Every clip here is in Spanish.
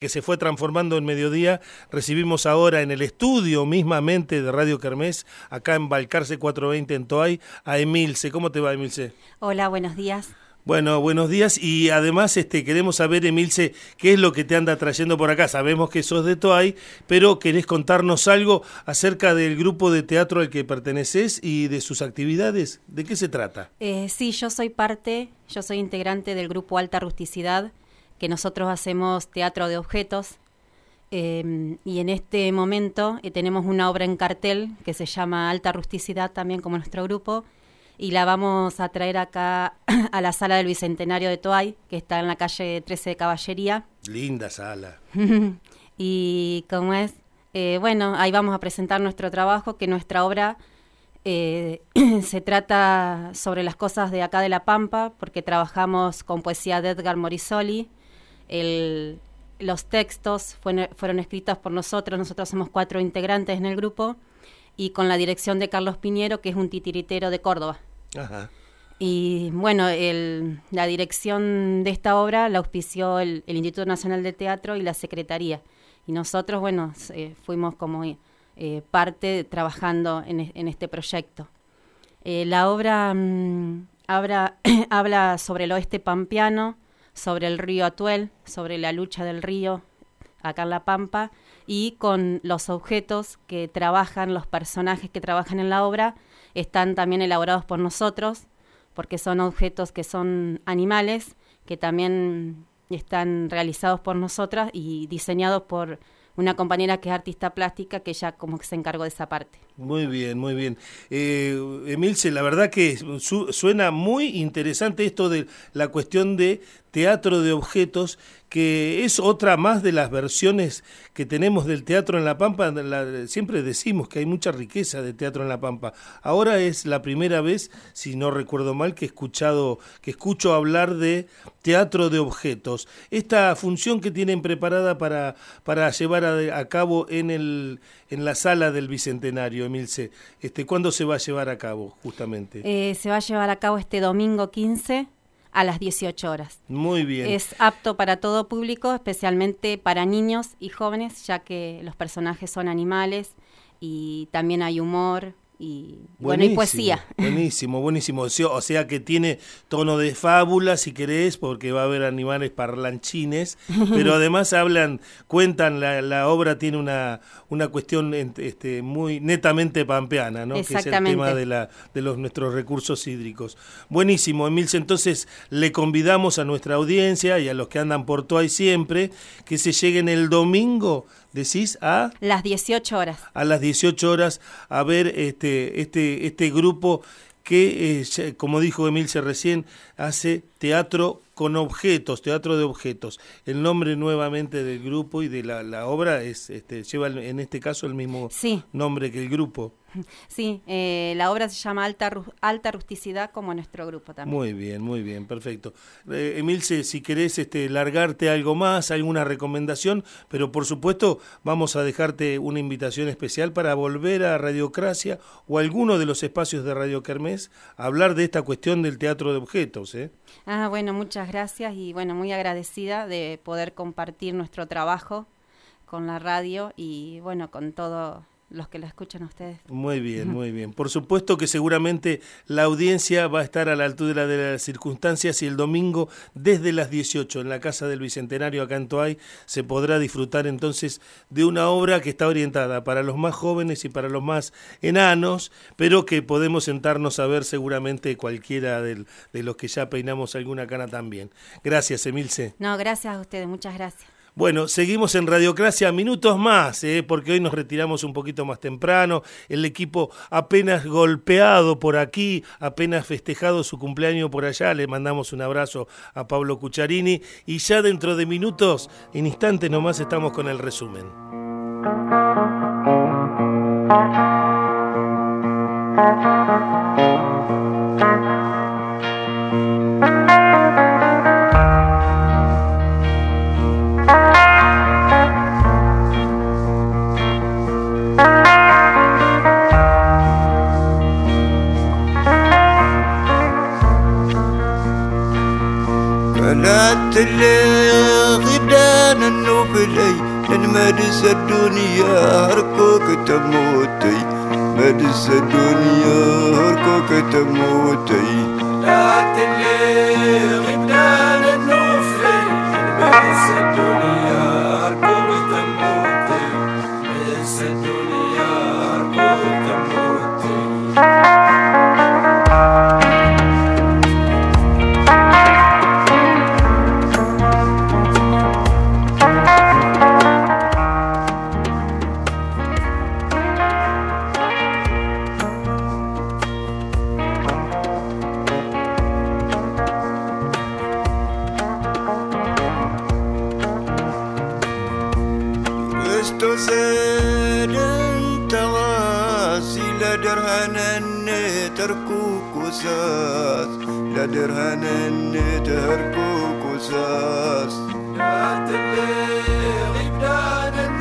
que se fue transformando en mediodía. Recibimos ahora en el estudio mismamente de Radio Kermés, acá en Balcarce 420 en Toay, a Emilce. ¿Cómo te va, Emilce? Hola, buenos días. Bueno, buenos días y además este queremos saber, Emilce, qué es lo que te anda trayendo por acá. Sabemos que sos de Toay, pero querés contarnos algo acerca del grupo de teatro al que perteneces y de sus actividades. ¿De qué se trata? Eh, sí, yo soy parte, yo soy integrante del grupo Alta Rusticidad, que nosotros hacemos teatro de objetos. Eh, y en este momento eh, tenemos una obra en cartel que se llama Alta Rusticidad, también como nuestro grupo, y la vamos a traer acá a la sala del Bicentenario de Toay, que está en la calle 13 de Caballería. Linda sala. y como es, eh, bueno, ahí vamos a presentar nuestro trabajo, que nuestra obra eh, se trata sobre las cosas de acá de La Pampa, porque trabajamos con poesía de Edgar Morisoli, el, los textos fueron, fueron escritos por nosotros, nosotros somos cuatro integrantes en el grupo, y con la dirección de Carlos Piñero, que es un titiritero de Córdoba. Ajá. Y bueno, el, la dirección de esta obra la auspició el, el, Instituto Nacional de Teatro y la Secretaría. Y nosotros, bueno, eh, fuimos como eh, parte trabajando en, en, este proyecto. Eh, la obra mmm, habla, habla sobre el oeste pampeano, sobre el río Atuel, sobre la lucha del río acá en La Pampa, y con los objetos que trabajan, los personajes que trabajan en la obra, están también elaborados por nosotros, porque son objetos que son animales, que también están realizados por nosotras y diseñados por una compañera que es artista plástica que ya como que se encargó de esa parte. Muy bien, muy bien. Eh, Emilce, la verdad que su, suena muy interesante esto de la cuestión de teatro de objetos, que es otra más de las versiones que tenemos del teatro en La Pampa. La, siempre decimos que hay mucha riqueza de teatro en La Pampa. Ahora es la primera vez, si no recuerdo mal, que he escuchado, que escucho hablar de teatro de objetos. Esta función que tienen preparada para, para llevar a, a cabo en, el, en la sala del Bicentenario, Emilce, este, ¿cuándo se va a llevar a cabo justamente? Eh, se va a llevar a cabo este domingo 15 a las 18 horas. Muy bien. Es apto para todo público, especialmente para niños y jóvenes, ya que los personajes son animales y también hay humor, y buenísimo, bueno y poesía. Buenísimo, buenísimo. O sea que tiene tono de fábula si querés, porque va a haber animales parlanchines, pero además hablan, cuentan, la, la obra tiene una, una cuestión este, muy netamente pampeana, ¿no? Que es el tema de, la, de los nuestros recursos hídricos. Buenísimo, Emilce, entonces le convidamos a nuestra audiencia y a los que andan por Toay siempre que se lleguen el domingo decís a las 18 horas. A las 18 horas a ver este este este grupo que eh, como dijo Emilce recién hace teatro con objetos, teatro de objetos. El nombre nuevamente del grupo y de la, la obra es este lleva en este caso el mismo sí. nombre que el grupo. Sí, eh, la obra se llama Alta, Alta Rusticidad como nuestro grupo también. Muy bien, muy bien, perfecto. Eh, Emilce, si querés este, largarte algo más, alguna recomendación, pero por supuesto vamos a dejarte una invitación especial para volver a Radiocracia o a alguno de los espacios de Radio Kermés a hablar de esta cuestión del teatro de objetos. ¿eh? Ah, bueno, muchas gracias y bueno, muy agradecida de poder compartir nuestro trabajo con la radio y bueno, con todo los que la escuchan a ustedes. Muy bien, muy bien. Por supuesto que seguramente la audiencia va a estar a la altura de las circunstancias y el domingo desde las 18 en la Casa del Bicentenario acá en Toay se podrá disfrutar entonces de una obra que está orientada para los más jóvenes y para los más enanos, pero que podemos sentarnos a ver seguramente cualquiera de los que ya peinamos alguna cana también. Gracias, Emilce. No, gracias a ustedes, muchas gracias. Bueno, seguimos en Radiocracia minutos más, ¿eh? porque hoy nos retiramos un poquito más temprano. El equipo apenas golpeado por aquí, apenas festejado su cumpleaños por allá. Le mandamos un abrazo a Pablo Cucharini y ya dentro de minutos, en instantes nomás, estamos con el resumen. لنمارس الدنيا هركوك تموتي مارس الدنيا هركوك تموتي لا تلغي بدانا نوفي لنمارس الدنيا هركوك تموتي مارس الدنيا الناس لا درهن اني تهركوك وساس لا تبلغي يبدان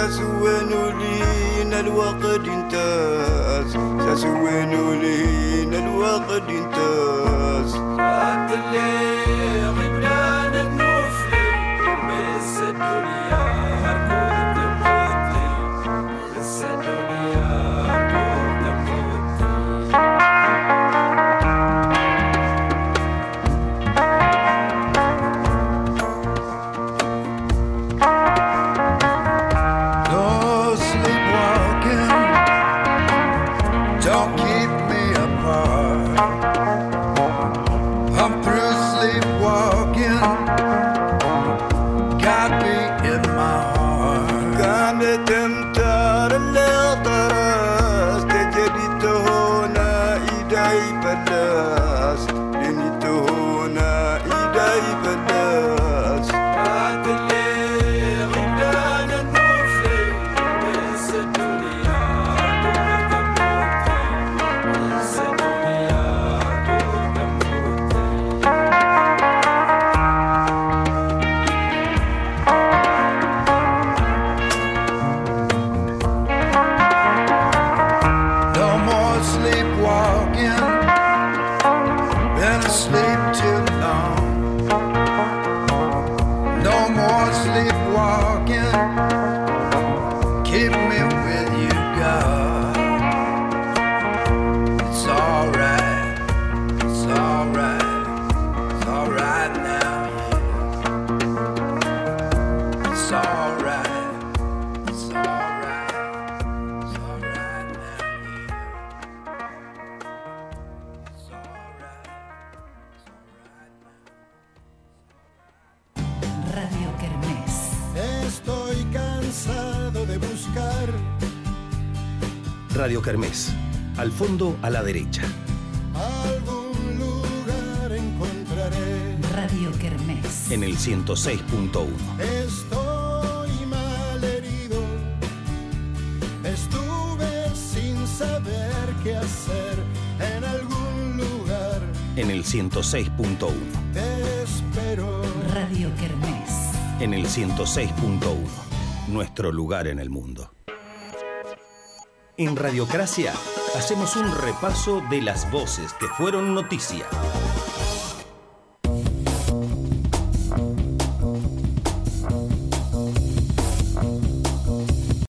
ساسوانو لينا الوقت انتاز ساسوانو لينا الوقت انتاز عبد الليل happy. Buscar Radio Kermés. Al fondo, a la derecha. algún lugar encontraré. Radio Kermés. En el 106.1. Estoy mal herido. Estuve sin saber qué hacer en algún lugar. En el 106.1. Te espero. Radio Kermés. En el 106.1. Nuestro lugar en el mundo. En Radiocracia hacemos un repaso de las voces que fueron noticia.